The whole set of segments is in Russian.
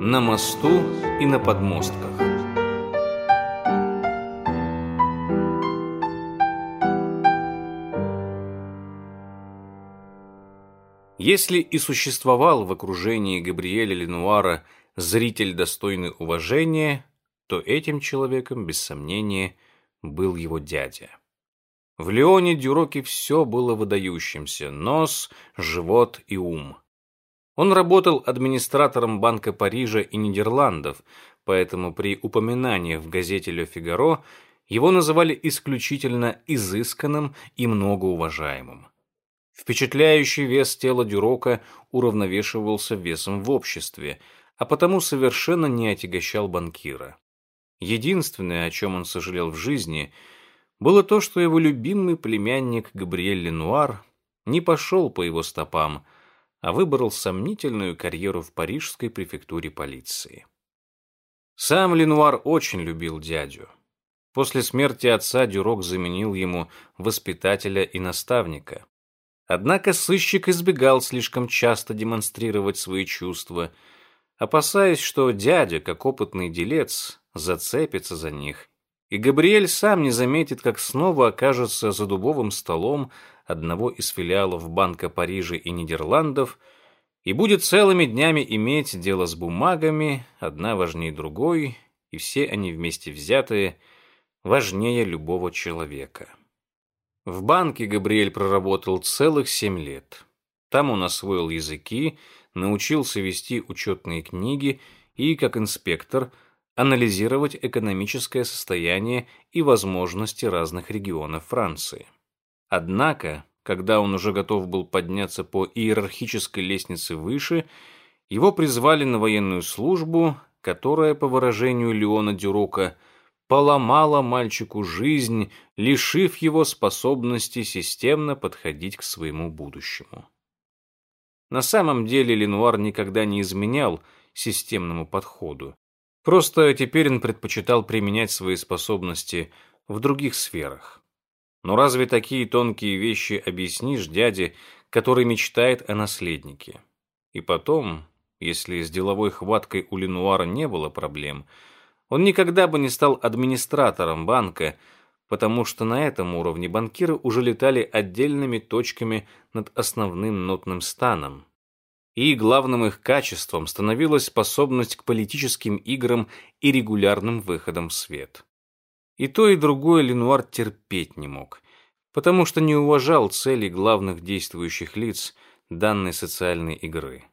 на мосту и на подмостках. Если и существовал в окружении Габриэля Ленуара зритель достойный уважения, то этим человеком, без сомнения, был его дядя. В Леоне Дюроке все было выдающимся – нос, живот и ум. Он работал администратором Банка Парижа и Нидерландов, поэтому при упоминании в газете «Ле Фигаро» его называли исключительно изысканным и многоуважаемым. Впечатляющий вес тела Дюрока уравновешивался весом в обществе, а потому совершенно не отягощал банкира. Единственное, о чем он сожалел в жизни, было то, что его любимый племянник Габриэль Ленуар не пошел по его стопам, а выбрал сомнительную карьеру в парижской префектуре полиции. Сам Ленуар очень любил дядю. После смерти отца Дюрок заменил ему воспитателя и наставника. Однако сыщик избегал слишком часто демонстрировать свои чувства, опасаясь, что дядя, как опытный делец, зацепится за них, и Габриэль сам не заметит, как снова окажется за дубовым столом одного из филиалов Банка Парижа и Нидерландов и будет целыми днями иметь дело с бумагами, одна важнее другой, и все они вместе взятые важнее любого человека. В банке Габриэль проработал целых семь лет. Там он освоил языки, научился вести учетные книги и, как инспектор, анализировать экономическое состояние и возможности разных регионов Франции. Однако, когда он уже готов был подняться по иерархической лестнице выше, его призвали на военную службу, которая, по выражению Леона Дюрока, – поломала мальчику жизнь, лишив его способности системно подходить к своему будущему. На самом деле Ленуар никогда не изменял системному подходу. Просто теперь он предпочитал применять свои способности в других сферах. Но разве такие тонкие вещи объяснишь дяде, который мечтает о наследнике? И потом, если с деловой хваткой у Ленуара не было проблем – он никогда бы не стал администратором банка, потому что на этом уровне банкиры уже летали отдельными точками над основным нотным станом. И главным их качеством становилась способность к политическим играм и регулярным выходам в свет. И то, и другое Ленуар терпеть не мог, потому что не уважал целей главных действующих лиц данной социальной игры.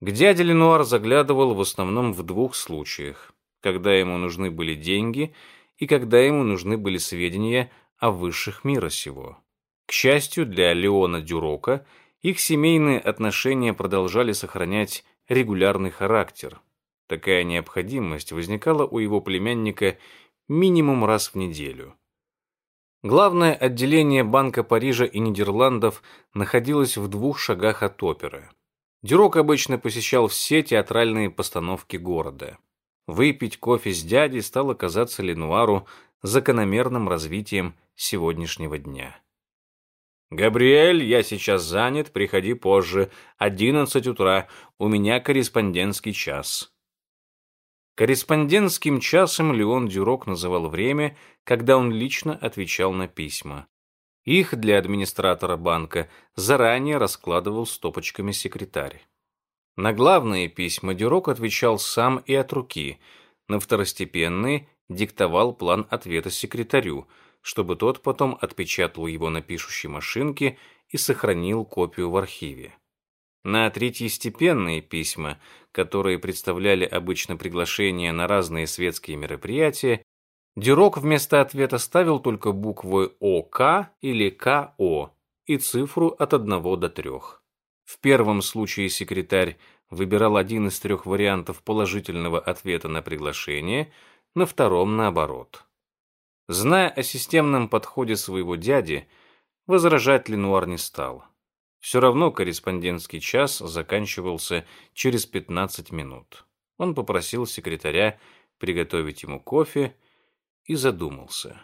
К дяде Ленуар заглядывал в основном в двух случаях когда ему нужны были деньги и когда ему нужны были сведения о высших мира сего. К счастью для Леона Дюрока, их семейные отношения продолжали сохранять регулярный характер. Такая необходимость возникала у его племянника минимум раз в неделю. Главное отделение Банка Парижа и Нидерландов находилось в двух шагах от оперы. Дюрок обычно посещал все театральные постановки города. Выпить кофе с дядей стало казаться Ленуару закономерным развитием сегодняшнего дня. «Габриэль, я сейчас занят, приходи позже. Одиннадцать утра, у меня корреспондентский час». Корреспондентским часом Леон Дюрок называл время, когда он лично отвечал на письма. Их для администратора банка заранее раскладывал стопочками секретарь. На главные письма Дюрок отвечал сам и от руки, на второстепенные диктовал план ответа секретарю, чтобы тот потом отпечатал его на пишущей машинке и сохранил копию в архиве. На третьестепенные письма, которые представляли обычно приглашения на разные светские мероприятия, Дюрок вместо ответа ставил только буквы ОК или КО и цифру от 1 до 3. В первом случае секретарь выбирал один из трех вариантов положительного ответа на приглашение, на втором наоборот. Зная о системном подходе своего дяди, возражать Ленуар не стал. Все равно корреспондентский час заканчивался через 15 минут. Он попросил секретаря приготовить ему кофе и задумался.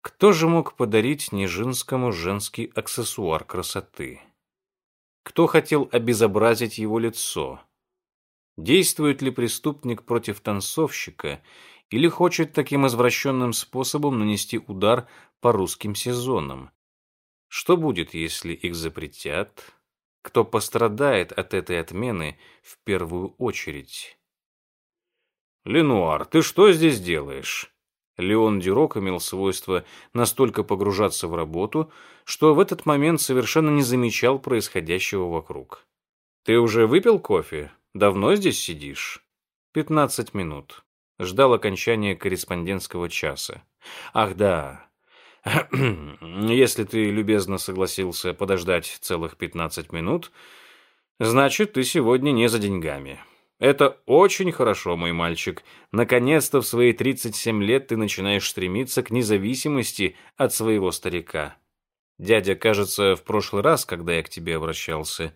Кто же мог подарить Нежинскому женский аксессуар красоты? Кто хотел обезобразить его лицо? Действует ли преступник против танцовщика или хочет таким извращенным способом нанести удар по русским сезонам? Что будет, если их запретят? Кто пострадает от этой отмены в первую очередь? «Ленуар, ты что здесь делаешь?» Леон Дюрок имел свойство настолько погружаться в работу, что в этот момент совершенно не замечал происходящего вокруг. «Ты уже выпил кофе? Давно здесь сидишь?» «Пятнадцать минут». Ждал окончания корреспондентского часа. «Ах, да. Если ты любезно согласился подождать целых пятнадцать минут, значит, ты сегодня не за деньгами». Это очень хорошо, мой мальчик. Наконец-то в свои 37 лет ты начинаешь стремиться к независимости от своего старика. Дядя, кажется, в прошлый раз, когда я к тебе обращался,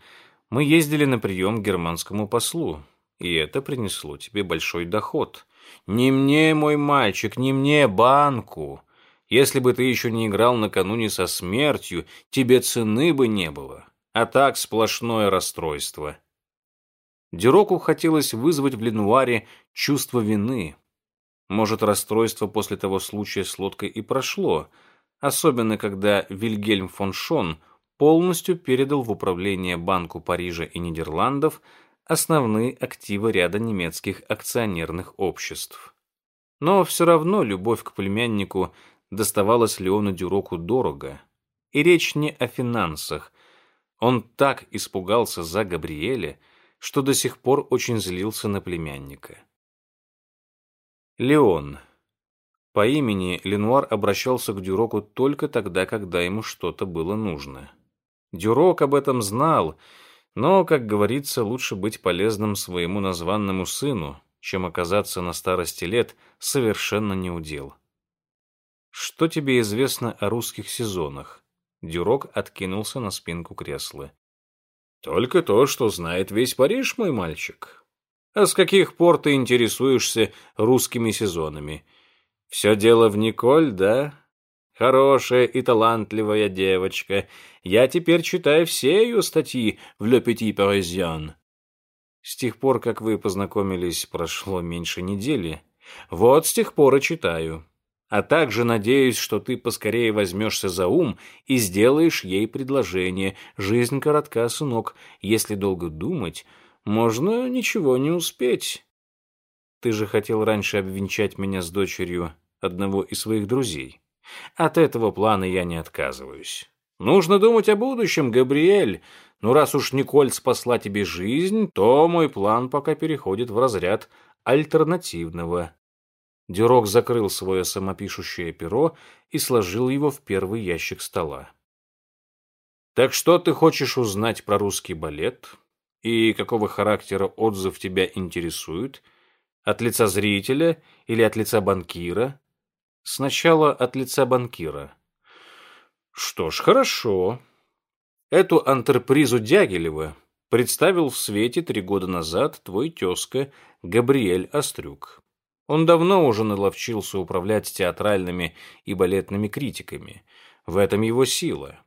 мы ездили на прием германскому послу, и это принесло тебе большой доход. Не мне, мой мальчик, не мне, банку. Если бы ты еще не играл накануне со смертью, тебе цены бы не было. А так сплошное расстройство. Дюроку хотелось вызвать в Ленуаре чувство вины. Может, расстройство после того случая с лодкой и прошло, особенно когда Вильгельм фон Шон полностью передал в управление Банку Парижа и Нидерландов основные активы ряда немецких акционерных обществ. Но все равно любовь к племяннику доставалась Леону Дюроку дорого. И речь не о финансах. Он так испугался за Габриэля, что до сих пор очень злился на племянника. Леон. По имени Ленуар обращался к Дюроку только тогда, когда ему что-то было нужно. Дюрок об этом знал, но, как говорится, лучше быть полезным своему названному сыну, чем оказаться на старости лет совершенно неудел. «Что тебе известно о русских сезонах?» Дюрок откинулся на спинку кресла. Только то, что знает весь Париж, мой мальчик. А с каких пор ты интересуешься русскими сезонами? Все дело в Николь, да? Хорошая и талантливая девочка. Я теперь читаю все ее статьи в Le Petit Parisien. С тех пор, как вы познакомились, прошло меньше недели. Вот с тех пор и читаю а также надеюсь, что ты поскорее возьмешься за ум и сделаешь ей предложение. Жизнь коротка, сынок. Если долго думать, можно ничего не успеть. Ты же хотел раньше обвенчать меня с дочерью одного из своих друзей. От этого плана я не отказываюсь. Нужно думать о будущем, Габриэль. Но раз уж Николь спасла тебе жизнь, то мой план пока переходит в разряд альтернативного. Дюрок закрыл свое самопишущее перо и сложил его в первый ящик стола. «Так что ты хочешь узнать про русский балет? И какого характера отзыв тебя интересует? От лица зрителя или от лица банкира?» «Сначала от лица банкира». «Что ж, хорошо. Эту антрепризу Дягилева представил в свете три года назад твой тезка Габриэль Острюк. Он давно уже наловчился управлять театральными и балетными критиками. В этом его сила.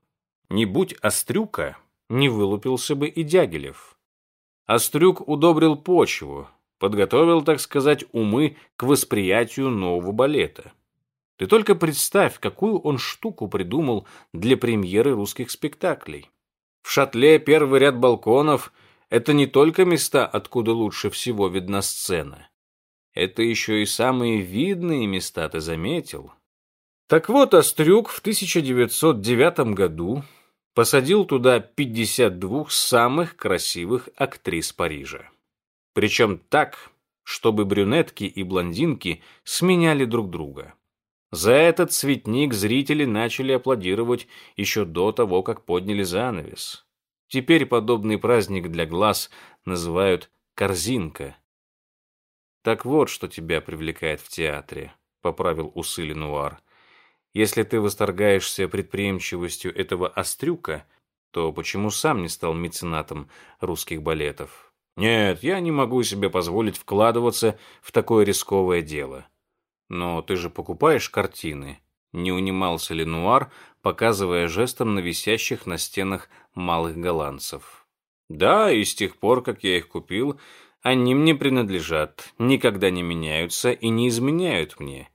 Не будь Острюка, не вылупился бы и Дягилев. Острюк удобрил почву, подготовил, так сказать, умы к восприятию нового балета. Ты только представь, какую он штуку придумал для премьеры русских спектаклей. В шатле первый ряд балконов – это не только места, откуда лучше всего видна сцена – это еще и самые видные места ты заметил. Так вот, Острюк в 1909 году посадил туда 52 самых красивых актрис Парижа. Причем так, чтобы брюнетки и блондинки сменяли друг друга. За этот цветник зрители начали аплодировать еще до того, как подняли занавес. Теперь подобный праздник для глаз называют «корзинка», «Так вот, что тебя привлекает в театре», — поправил усы Ленуар. «Если ты восторгаешься предприимчивостью этого острюка, то почему сам не стал меценатом русских балетов? Нет, я не могу себе позволить вкладываться в такое рисковое дело. Но ты же покупаешь картины, не унимался Ленуар, показывая жестом на висящих на стенах малых голландцев. Да, и с тех пор, как я их купил, Они мне принадлежат, никогда не меняются и не изменяют мне.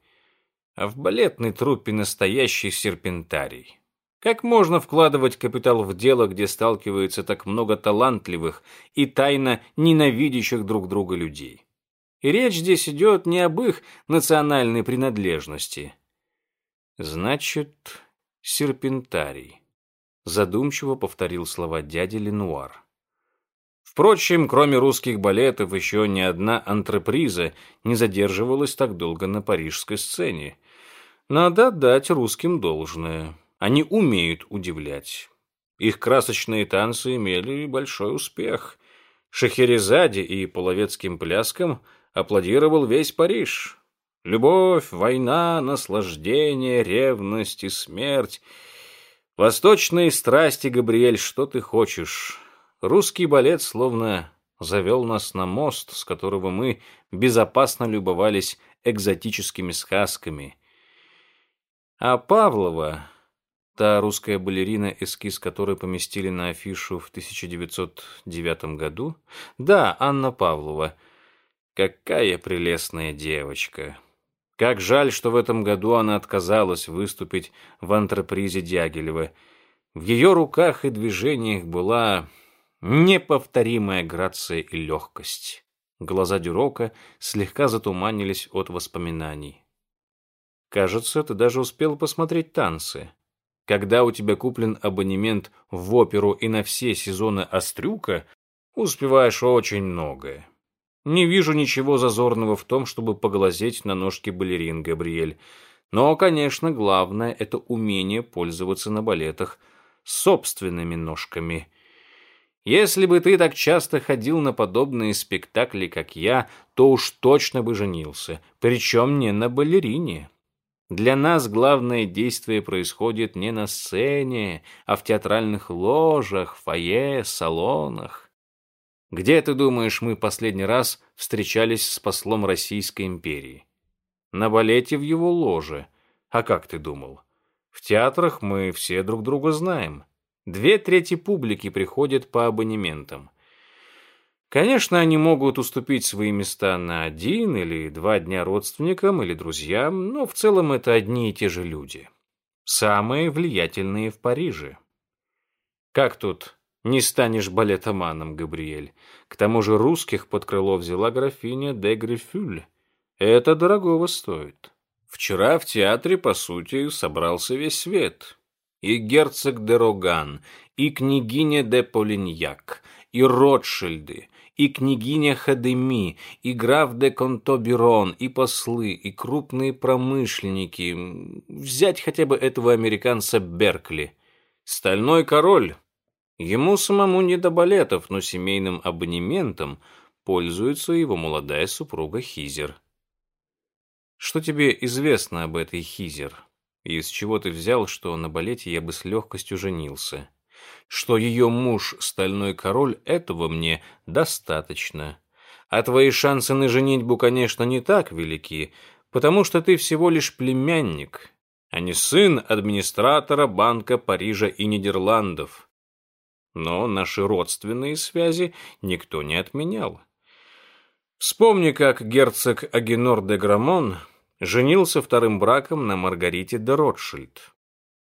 А в балетной труппе настоящий серпентарий. Как можно вкладывать капитал в дело, где сталкивается так много талантливых и тайно ненавидящих друг друга людей? И речь здесь идет не об их национальной принадлежности. Значит, серпентарий. Задумчиво повторил слова дяди Ленуар. Впрочем, кроме русских балетов, еще ни одна антреприза не задерживалась так долго на парижской сцене. Надо дать русским должное. Они умеют удивлять. Их красочные танцы имели большой успех. Шахерезаде и половецким пляскам аплодировал весь Париж. Любовь, война, наслаждение, ревность и смерть. Восточные страсти, Габриэль, что ты хочешь? Русский балет словно завел нас на мост, с которого мы безопасно любовались экзотическими сказками. А Павлова Та русская балерина, эскиз которой поместили на афишу в 1909 году? Да, Анна Павлова. Какая прелестная девочка. Как жаль, что в этом году она отказалась выступить в антрепризе Дягилева. В ее руках и движениях была неповторимая грация и легкость. Глаза Дюрока слегка затуманились от воспоминаний. «Кажется, ты даже успел посмотреть танцы», когда у тебя куплен абонемент в оперу и на все сезоны Острюка, успеваешь очень многое. Не вижу ничего зазорного в том, чтобы поглазеть на ножки балерин, Габриэль. Но, конечно, главное — это умение пользоваться на балетах собственными ножками. Если бы ты так часто ходил на подобные спектакли, как я, то уж точно бы женился, причем не на балерине. Для нас главное действие происходит не на сцене, а в театральных ложах, фойе, салонах. Где, ты думаешь, мы последний раз встречались с послом Российской империи? На балете в его ложе. А как ты думал? В театрах мы все друг друга знаем. Две трети публики приходят по абонементам. Конечно, они могут уступить свои места на один или два дня родственникам или друзьям, но в целом это одни и те же люди. Самые влиятельные в Париже. Как тут не станешь балетоманом, Габриэль? К тому же русских под крыло взяла графиня де Грифюль. Это дорогого стоит. Вчера в театре, по сути, собрался весь свет. И герцог де Роган, и княгиня де Полиньяк, и Ротшильды, и княгиня Хадеми, и граф де Контоберон, и послы, и крупные промышленники. Взять хотя бы этого американца Беркли. Стальной король. Ему самому не до балетов, но семейным абонементом пользуется его молодая супруга Хизер. Что тебе известно об этой Хизер? И из чего ты взял, что на балете я бы с легкостью женился? что ее муж — стальной король, этого мне достаточно. А твои шансы на женитьбу, конечно, не так велики, потому что ты всего лишь племянник, а не сын администратора Банка Парижа и Нидерландов. Но наши родственные связи никто не отменял. Вспомни, как герцог Агенор де Грамон женился вторым браком на Маргарите де Ротшильд.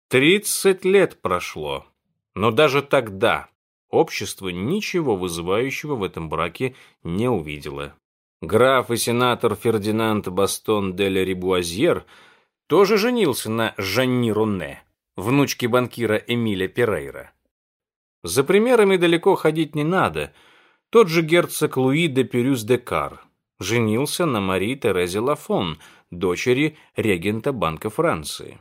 Тридцать лет прошло. Но даже тогда общество ничего вызывающего в этом браке не увидело. Граф и сенатор Фердинанд Бастон де ля Рибуазьер тоже женился на Жанни Ронне, внучке банкира Эмиля Перейра. За примерами далеко ходить не надо. Тот же герцог Луи де Пюрюс де Кар женился на Мари Терезе Лафон, дочери регента Банка Франции.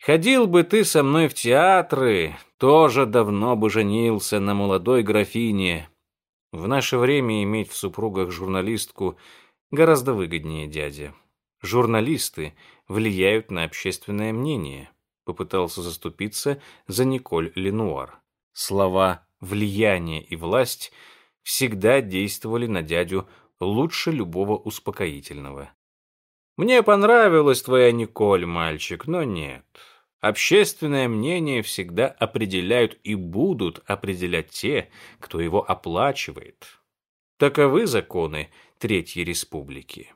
Ходил бы ты со мной в театры, тоже давно бы женился на молодой графине. В наше время иметь в супругах журналистку гораздо выгоднее, дядя. Журналисты влияют на общественное мнение. Попытался заступиться за Николь Ленуар. Слова «влияние» и «власть» всегда действовали на дядю лучше любого успокоительного. «Мне понравилась твоя Николь, мальчик, но нет. Общественное мнение всегда определяют и будут определять те, кто его оплачивает. Таковы законы Третьей Республики.